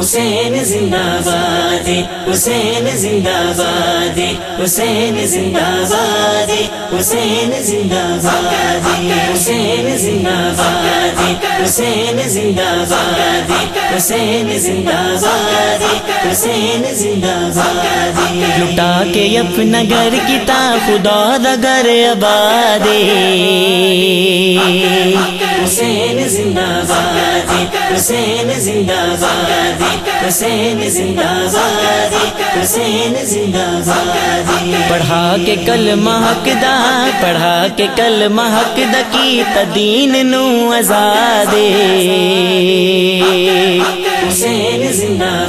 حسین زندہ باد، حسین زندہ باد، حسین زندہ باد، حسین زندہ باد، حسین زندہ باد۔ حسین زندہ باد حسین زندہ باد حسین زندہ باد لٹا کے اپنا گھر کی تا خدا دا گھر آباد حسین زندہ باد حسین زندہ باد حسین زندہ باد حسین زندہ باد پڑھا کے کل محک دا، پڑھا کے کل محک دا کی تدین نو آزاد حسین زندہ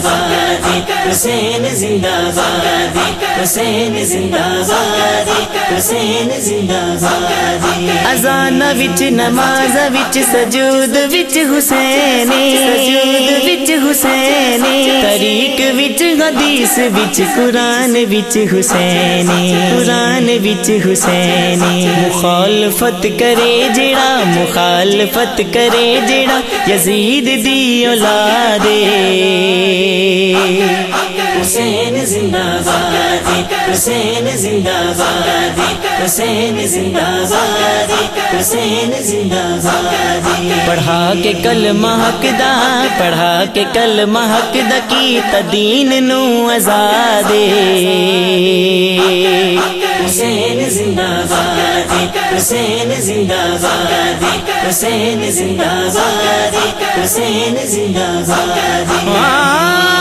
حسین زندہ حسین زندہ حسین اذان وچ نماز وچ سجود وچ حسین۔ سجود وچ حسین۔ طریق وچ حدیث وچ قرآن وچ حسین۔ قرآن وچ مخالفت کرے جڑا مخالفت کرے جڑا یزید دی اولاد حسین زندہ باد، حسین زندہ باد، حسین زندہ باد، حسین زندہ باد۔ پڑھا کے کل محک پڑھا کے کل محک کی تدین نو آزاد۔ حسین زندہ باد، حسین زندہ باد، حسین زندہ باد، حسین زندہ باد۔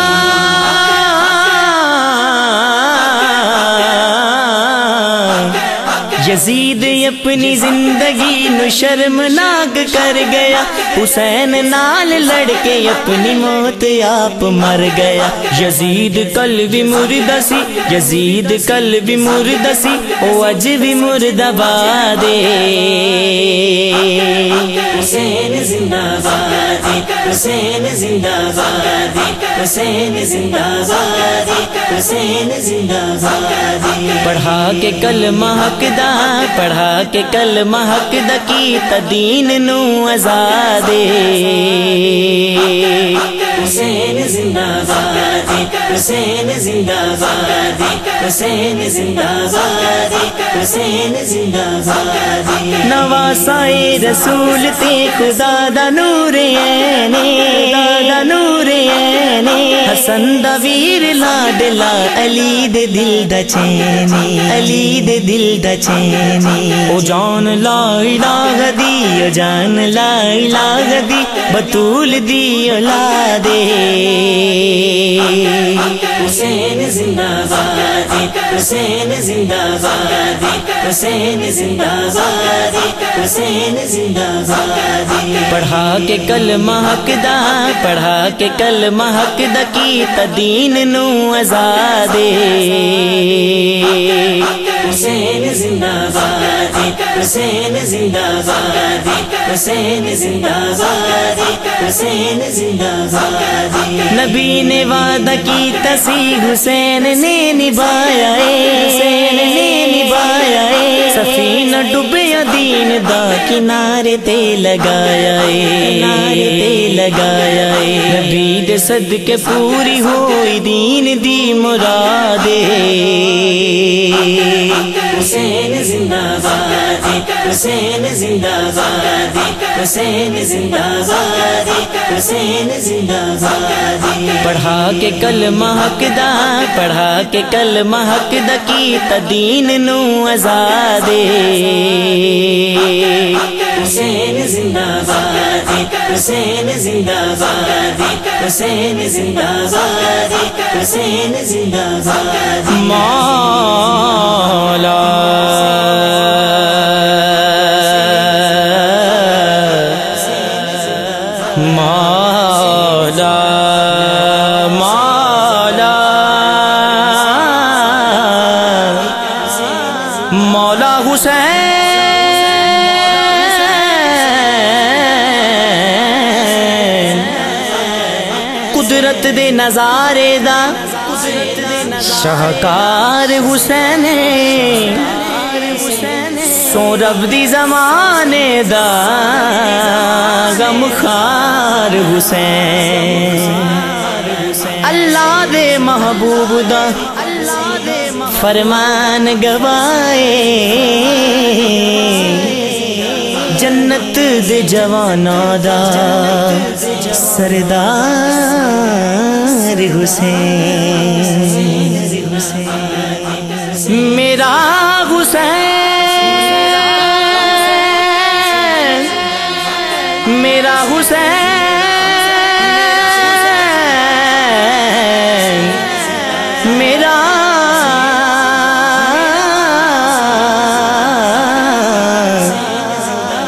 یزید اپنی زندگی نو شرمناک کر گیا۔ حسین نال لڑ کے اپنی موت آپ مر گیا۔ یزید کل بھی مردہ سی، یزید کل بھی مردہ سی، او اج بھی مرد آباد حسین زندہ باد حسین زندہ باد حسین زندہ باد حسین زندہ باد پڑھا کے کل محک دا پڑھا کے کل محک دا کی تدین نو آزاد۔ حسین زندہ باد حسین زندہ باد حسین زندہ باد حسین زندہ باد نواسائے رسول تے خدا دا نور اینے دا اینے حسن دا ویر لاڈلا علی دے دل دا چینی، علی دے دل دا چینی۔ او جان لا الہ دی، او جان لا الہ دی، بطول دی اولاد حسین زندہ باد حسین زندہ باد حسین زندہ باد حسین زندہ باد پڑھا کے کل محک دا، پڑھا کے کل محک دا کی تدین نو آزاد حسین زندہ باد حسین زندہ باد حسین زندہ باد حسین زندہ باد نبی نے وعدہ کی تسی حسین نے نبھایا حسین نے نبھایا سفینہ ڈوبیا دین دا کنارے تے لگایا کنارے تے لگایا نبی دے صدقے پوری ہوئی دین دی مراد حسین زندہ باد حسین زندہ باد، حسین زندہ باد، حسین زندہ باد۔ پڑھا کے کل محک پڑھا کے کل محک کی تدین نو آزاد حسین زندہ باد، حسین زندہ باد، حسین زندہ باد، حسین زندہ باد۔ مولا مولا مولا حسین۔ قدرت دے نظارے دا شاہکار حسین سو رب دی زمانے دا غم خار حسین۔ اللہ دے محبوب دا فرمان گوائے جنت دے جوانا دا سردار حسین حسین۔